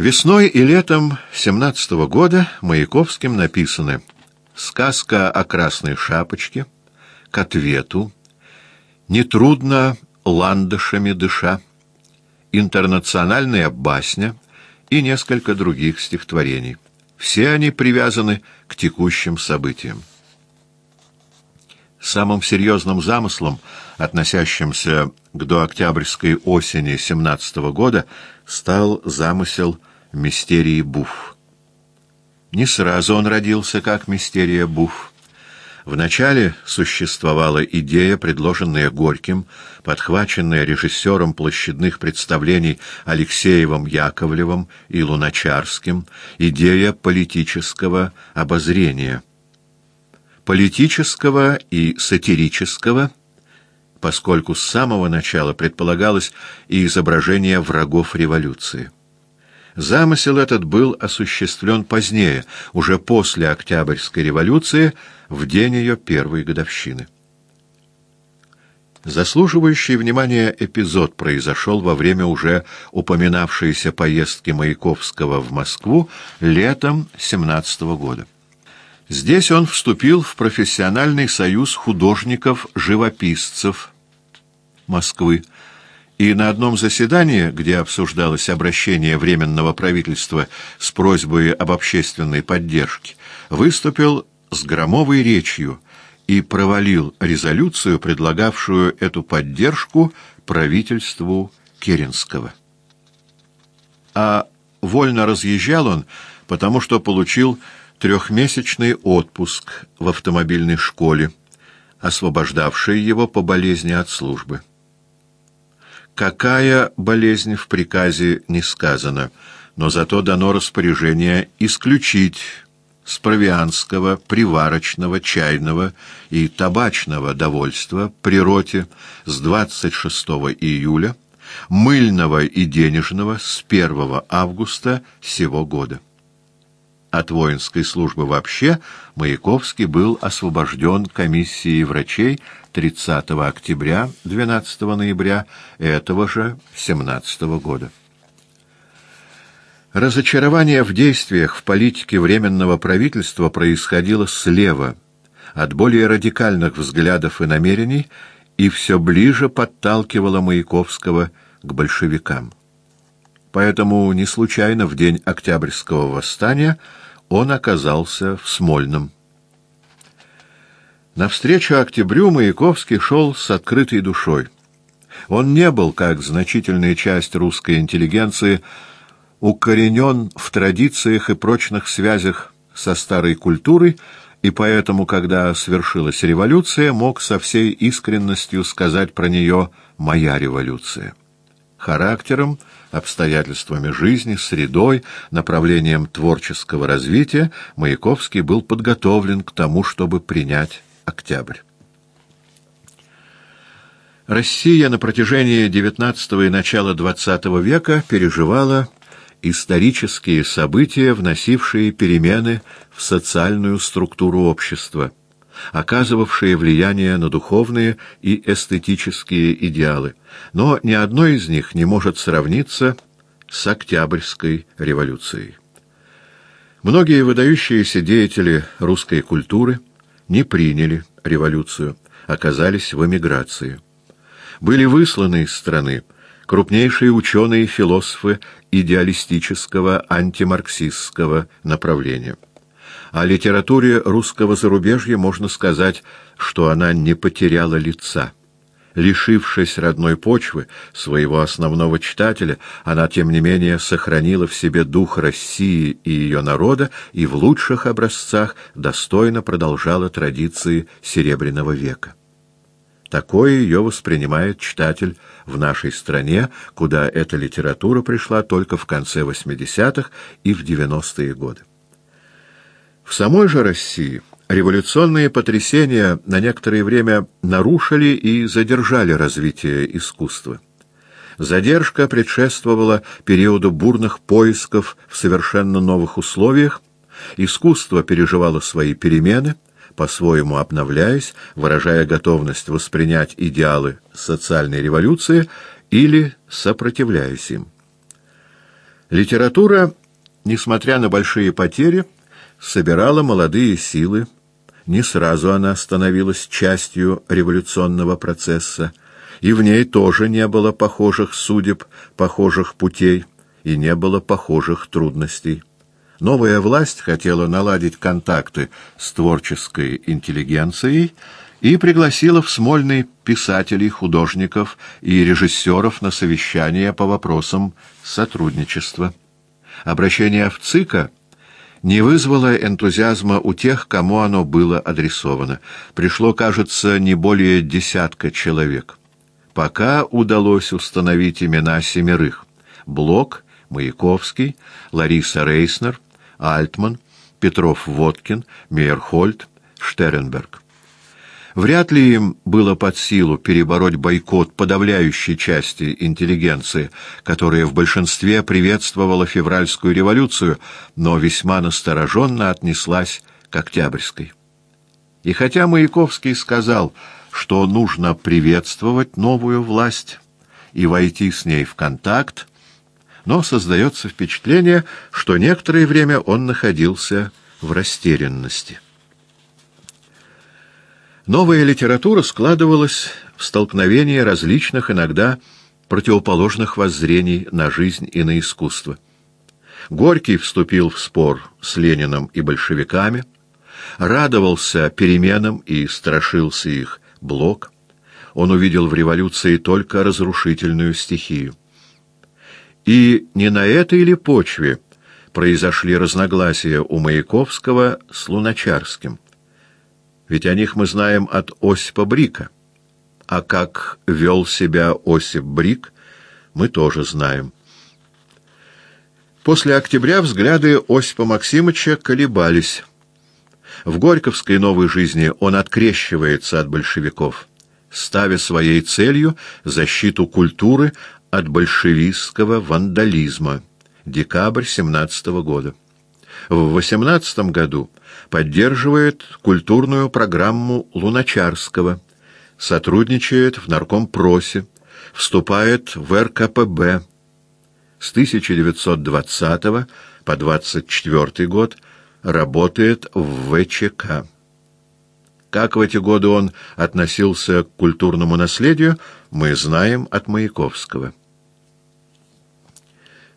Весной и летом 17 -го года Маяковским написаны «Сказка о красной шапочке», «К ответу», «Нетрудно ландышами дыша», «Интернациональная басня» и несколько других стихотворений. Все они привязаны к текущим событиям. Самым серьезным замыслом, относящимся к дооктябрьской осени 17 -го года, стал замысел мистерии Буф. Не сразу он родился как мистерия Буф. Вначале существовала идея, предложенная Горьким, подхваченная режиссером площадных представлений Алексеевым Яковлевым и Луначарским, идея политического обозрения. Политического и сатирического, поскольку с самого начала предполагалось и изображение врагов революции. Замысел этот был осуществлен позднее, уже после Октябрьской революции, в день ее первой годовщины. Заслуживающий внимания эпизод произошел во время уже упоминавшейся поездки Маяковского в Москву летом 17 -го года. Здесь он вступил в профессиональный союз художников-живописцев Москвы, и на одном заседании, где обсуждалось обращение Временного правительства с просьбой об общественной поддержке, выступил с громовой речью и провалил резолюцию, предлагавшую эту поддержку правительству Керенского. А вольно разъезжал он, потому что получил трехмесячный отпуск в автомобильной школе, освобождавший его по болезни от службы. Какая болезнь в приказе не сказано, но зато дано распоряжение исключить с провианского, приварочного, чайного и табачного довольства при роте с 26 июля, мыльного и денежного с 1 августа сего года. От воинской службы вообще Маяковский был освобожден комиссией врачей 30 октября 12 ноября этого же 17 года. Разочарование в действиях в политике Временного правительства происходило слева, от более радикальных взглядов и намерений, и все ближе подталкивало Маяковского к большевикам. Поэтому не случайно в день Октябрьского восстания он оказался в Смольном. Навстречу октябрю Маяковский шел с открытой душой. Он не был, как значительная часть русской интеллигенции, укоренен в традициях и прочных связях со старой культурой, и поэтому, когда свершилась революция, мог со всей искренностью сказать про нее «моя революция». Характером, обстоятельствами жизни, средой, направлением творческого развития Маяковский был подготовлен к тому, чтобы принять октябрь. Россия на протяжении XIX и начала XX века переживала исторические события, вносившие перемены в социальную структуру общества, оказывавшие влияние на духовные и эстетические идеалы, но ни одно из них не может сравниться с Октябрьской революцией. Многие выдающиеся деятели русской культуры не приняли революцию, оказались в эмиграции. Были высланы из страны крупнейшие ученые и философы идеалистического антимарксистского направления. О литературе русского зарубежья можно сказать, что она не потеряла лица. Лишившись родной почвы, своего основного читателя, она, тем не менее, сохранила в себе дух России и ее народа и в лучших образцах достойно продолжала традиции Серебряного века. Такое ее воспринимает читатель в нашей стране, куда эта литература пришла только в конце 80-х и в 90-е годы. В самой же России революционные потрясения на некоторое время нарушили и задержали развитие искусства. Задержка предшествовала периоду бурных поисков в совершенно новых условиях, искусство переживало свои перемены, по-своему обновляясь, выражая готовность воспринять идеалы социальной революции или сопротивляясь им. Литература, несмотря на большие потери, собирала молодые силы. Не сразу она становилась частью революционного процесса, и в ней тоже не было похожих судеб, похожих путей, и не было похожих трудностей. Новая власть хотела наладить контакты с творческой интеллигенцией и пригласила в Смольный писателей, художников и режиссеров на совещания по вопросам сотрудничества. Обращение в ЦИКа не вызвало энтузиазма у тех, кому оно было адресовано. Пришло, кажется, не более десятка человек. Пока удалось установить имена семерых. Блок, Маяковский, Лариса Рейснер — Альтман, Петров-Водкин, Мейерхольд, Штернберг. Вряд ли им было под силу перебороть бойкот подавляющей части интеллигенции, которая в большинстве приветствовала февральскую революцию, но весьма настороженно отнеслась к Октябрьской. И хотя Маяковский сказал, что нужно приветствовать новую власть и войти с ней в контакт, но создается впечатление, что некоторое время он находился в растерянности. Новая литература складывалась в столкновении различных, иногда противоположных воззрений на жизнь и на искусство. Горький вступил в спор с Лениным и большевиками, радовался переменам и страшился их Блок. Он увидел в революции только разрушительную стихию. И не на этой ли почве произошли разногласия у Маяковского с Луначарским? Ведь о них мы знаем от Осипа Брика. А как вел себя Осип Брик, мы тоже знаем. После октября взгляды Осипа Максимовича колебались. В Горьковской новой жизни он открещивается от большевиков, ставя своей целью защиту культуры от большевистского вандализма. Декабрь 17 года. В 18 году поддерживает культурную программу Луначарского, сотрудничает в наркомпросе, вступает в РКПБ. С 1920 по 24 год работает в ВЧК. Как в эти годы он относился к культурному наследию, мы знаем от Маяковского.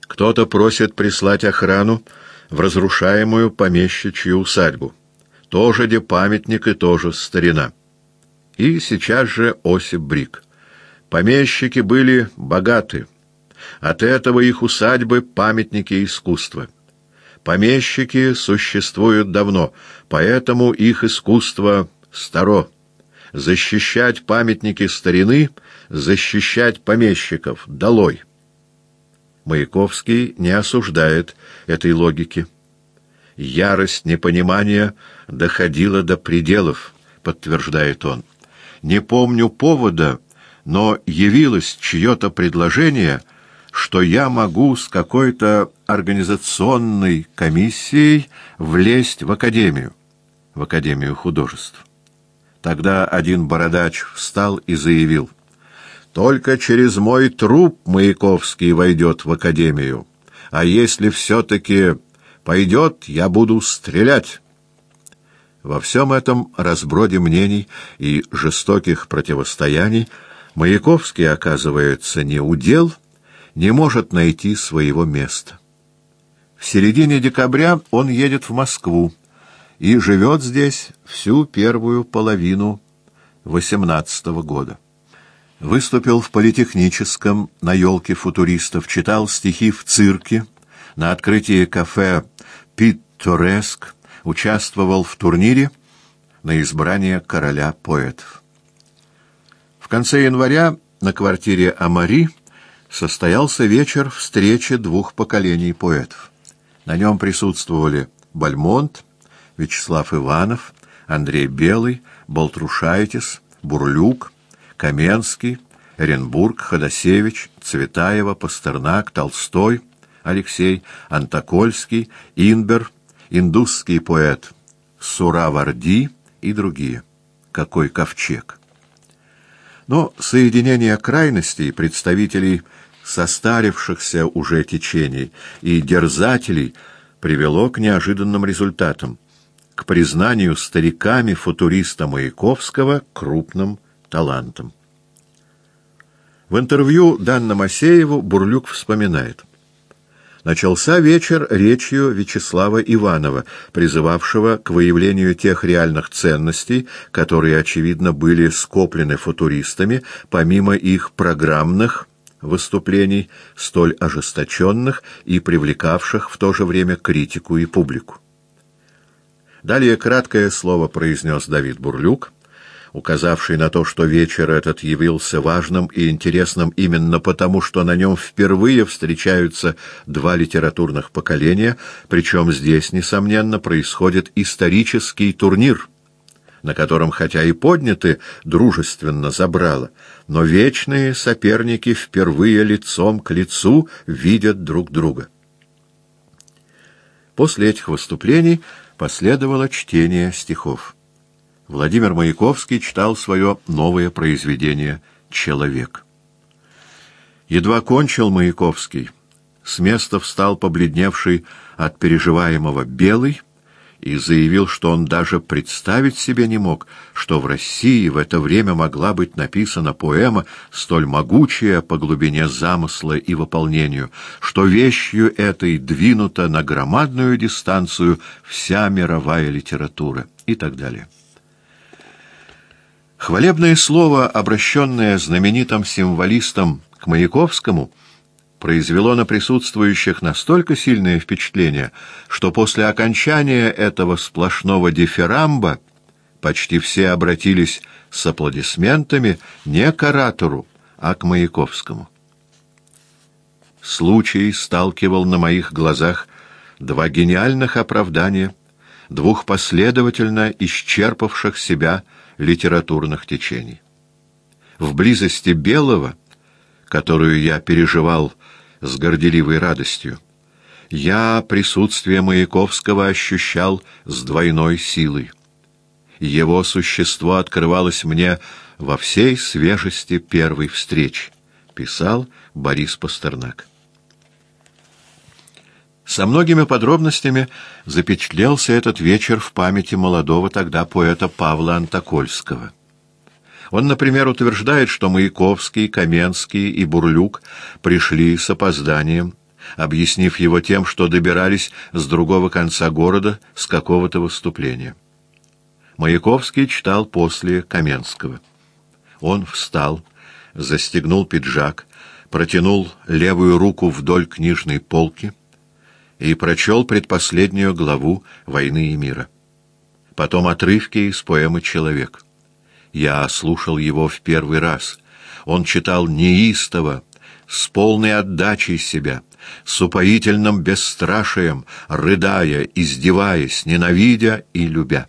Кто-то просит прислать охрану в разрушаемую помещичью усадьбу. Тоже где памятник и тоже старина. И сейчас же Осип Брик. Помещики были богаты. От этого их усадьбы — памятники искусства. Помещики существуют давно, поэтому их искусство старо. Защищать памятники старины, защищать помещиков — долой. Маяковский не осуждает этой логики. Ярость непонимания доходила до пределов, подтверждает он. Не помню повода, но явилось чье-то предложение, что я могу с какой-то организационной комиссией влезть в академию, в Академию художеств. Тогда один бородач встал и заявил — только через мой труп Маяковский войдет в академию. А если все-таки пойдет, я буду стрелять. Во всем этом разброде мнений и жестоких противостояний Маяковский, оказывается, не удел, не может найти своего места. В середине декабря он едет в Москву и живет здесь всю первую половину восемнадцатого года. Выступил в политехническом на елке футуристов, читал стихи в цирке, на открытии кафе «Питтореск», участвовал в турнире на избрание короля поэтов. В конце января на квартире Амари состоялся вечер встречи двух поколений поэтов. На нем присутствовали Бальмонт, Вячеслав Иванов, Андрей Белый, Болтрушайтис, Бурлюк, Каменский, Оренбург, Ходосевич, Цветаева, Пастернак, Толстой, Алексей, Антокольский, Инбер, индусский поэт Сураварди и другие. Какой ковчег! Но соединение крайностей представителей состарившихся уже течений и дерзателей привело к неожиданным результатам, к признанию стариками футуриста Маяковского крупным талантом. В интервью данном Асееву Бурлюк вспоминает. Начался вечер речью Вячеслава Иванова, призывавшего к выявлению тех реальных ценностей, которые, очевидно, были скоплены футуристами, помимо их программных выступлений, столь ожесточенных и привлекавших в то же время критику и публику. Далее краткое слово произнес Давид Бурлюк, указавший на то, что вечер этот явился важным и интересным именно потому, что на нем впервые встречаются два литературных поколения, причем здесь, несомненно, происходит исторический турнир, на котором хотя и подняты дружественно забрало, но вечные соперники впервые лицом к лицу видят друг друга. После этих выступлений последовало чтение стихов. Владимир Маяковский читал свое новое произведение «Человек». Едва кончил Маяковский, с места встал побледневший от переживаемого белый и заявил, что он даже представить себе не мог, что в России в это время могла быть написана поэма, столь могучая по глубине замысла и выполнению, что вещью этой двинута на громадную дистанцию вся мировая литература и так далее. Хвалебное слово, обращенное знаменитым символистом к Маяковскому, произвело на присутствующих настолько сильное впечатление, что после окончания этого сплошного дифирамба почти все обратились с аплодисментами не к оратору, а к Маяковскому. Случай сталкивал на моих глазах два гениальных оправдания, двух последовательно исчерпавших себя литературных течений. В близости Белого, которую я переживал с горделивой радостью, я присутствие Маяковского ощущал с двойной силой. Его существо открывалось мне во всей свежести первой встречи, писал Борис Пастернак. Со многими подробностями запечатлелся этот вечер в памяти молодого тогда поэта Павла Антокольского. Он, например, утверждает, что Маяковский, Каменский и Бурлюк пришли с опозданием, объяснив его тем, что добирались с другого конца города с какого-то выступления. Маяковский читал после Каменского. Он встал, застегнул пиджак, протянул левую руку вдоль книжной полки — и прочел предпоследнюю главу «Войны и мира». Потом отрывки из поэмы «Человек». Я слушал его в первый раз. Он читал неистово, с полной отдачей себя, с упоительным бесстрашием, рыдая, издеваясь, ненавидя и любя.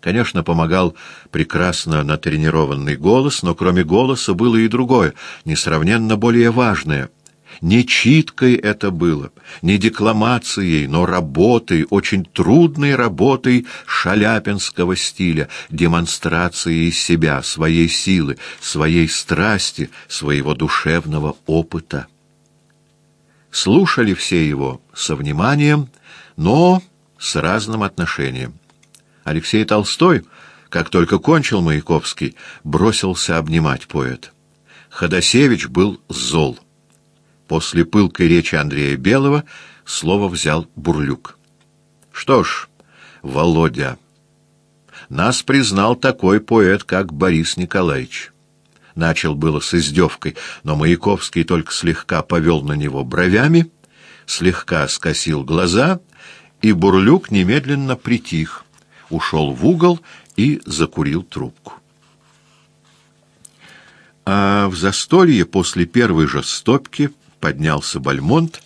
Конечно, помогал прекрасно натренированный голос, но кроме голоса было и другое, несравненно более важное — не читкой это было, не декламацией, но работой, очень трудной работой шаляпинского стиля, демонстрацией себя, своей силы, своей страсти, своего душевного опыта. Слушали все его со вниманием, но с разным отношением. Алексей Толстой, как только кончил Маяковский, бросился обнимать поэта. Ходосевич был зол. После пылкой речи Андрея Белого слово взял Бурлюк. «Что ж, Володя, нас признал такой поэт, как Борис Николаевич». Начал было с издевкой, но Маяковский только слегка повел на него бровями, слегка скосил глаза, и Бурлюк немедленно притих, ушел в угол и закурил трубку. А в застолье после первой же стопки поднялся Бальмонт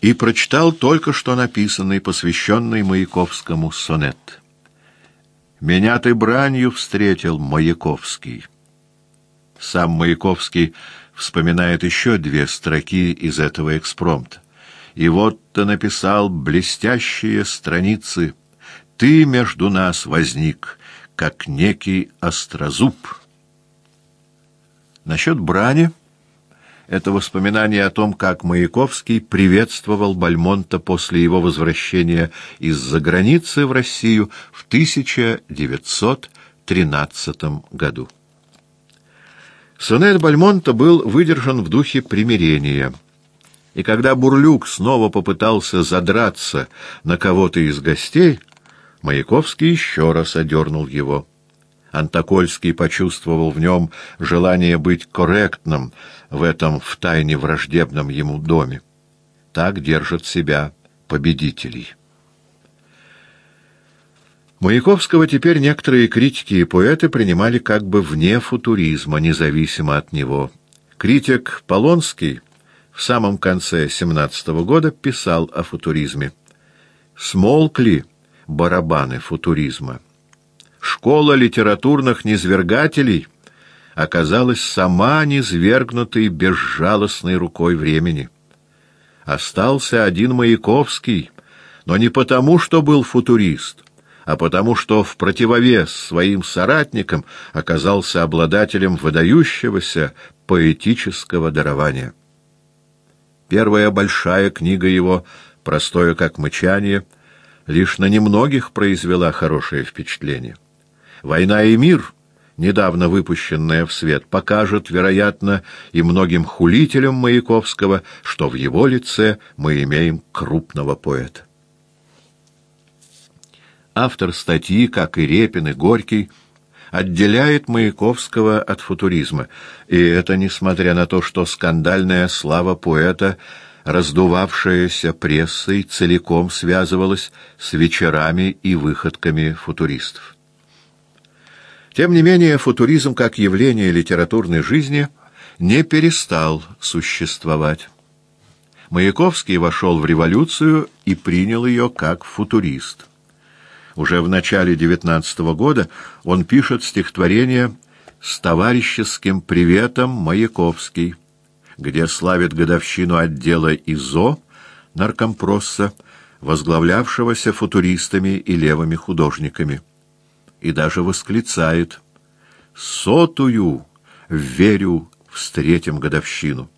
и прочитал только что написанный, посвященный Маяковскому сонет. «Меня ты бранью встретил, Маяковский». Сам Маяковский вспоминает еще две строки из этого экспромта. «И вот ты написал блестящие страницы. Ты между нас возник, как некий острозуб». Насчет брани это воспоминание о том, как Маяковский приветствовал Бальмонта после его возвращения из-за границы в Россию в 1913 году. Сонет Бальмонта был выдержан в духе примирения. И когда Бурлюк снова попытался задраться на кого-то из гостей, Маяковский еще раз одернул его. Антокольский почувствовал в нем желание быть корректным в этом втайне враждебном ему доме. Так держат себя победителей. Маяковского теперь некоторые критики и поэты принимали как бы вне футуризма, независимо от него. Критик Полонский в самом конце 17 -го года писал о футуризме. «Смолкли барабаны футуризма» школа литературных низвергателей оказалась сама низвергнутой безжалостной рукой времени. Остался один Маяковский, но не потому, что был футурист, а потому, что в противовес своим соратникам оказался обладателем выдающегося поэтического дарования. Первая большая книга его, простое как мычание, лишь на немногих произвела хорошее впечатление. «Война и мир», недавно выпущенная в свет, покажет, вероятно, и многим хулителям Маяковского, что в его лице мы имеем крупного поэта. Автор статьи, как и Репин и Горький, отделяет Маяковского от футуризма, и это несмотря на то, что скандальная слава поэта, раздувавшаяся прессой, целиком связывалась с вечерами и выходками футуристов. Тем не менее, футуризм как явление литературной жизни не перестал существовать. Маяковский вошел в революцию и принял ее как футурист. Уже в начале XIX года он пишет стихотворение «С товарищеским приветом Маяковский», где славит годовщину отдела ИЗО наркомпросса, возглавлявшегося футуристами и левыми художниками и даже восклицает «Сотую верю встретим годовщину».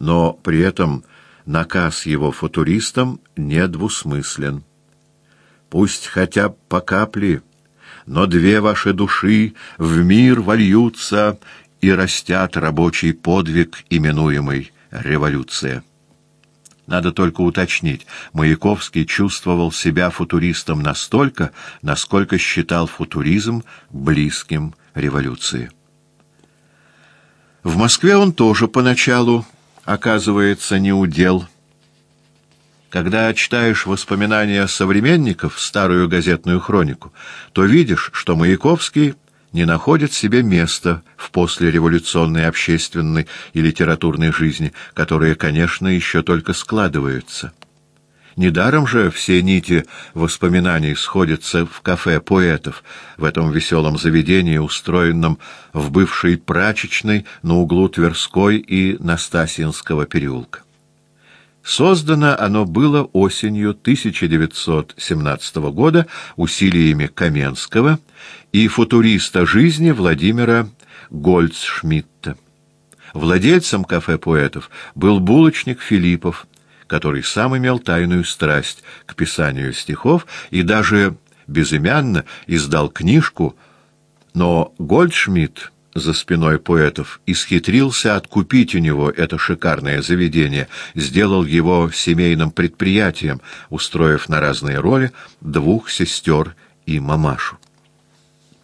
Но при этом наказ его футуристам недвусмыслен. Пусть хотя по капле, но две ваши души в мир вольются и растят рабочий подвиг, именуемый революция. Надо только уточнить, Маяковский чувствовал себя футуристом настолько, насколько считал футуризм близким революции. В Москве он тоже поначалу, оказывается, не удел. Когда читаешь воспоминания современников, старую газетную хронику, то видишь, что Маяковский не находит себе места в послереволюционной общественной и литературной жизни, которая, конечно, еще только складывается. Недаром же все нити воспоминаний сходятся в кафе поэтов, в этом веселом заведении, устроенном в бывшей прачечной на углу Тверской и Настасьинского переулка. Создано оно было осенью 1917 года усилиями Каменского и футуриста жизни Владимира Гольцшмидта. Владельцем кафе поэтов был булочник Филиппов, который сам имел тайную страсть к писанию стихов и даже безымянно издал книжку, но Гольдшмидт за спиной поэтов, исхитрился откупить у него это шикарное заведение, сделал его семейным предприятием, устроив на разные роли двух сестер и мамашу.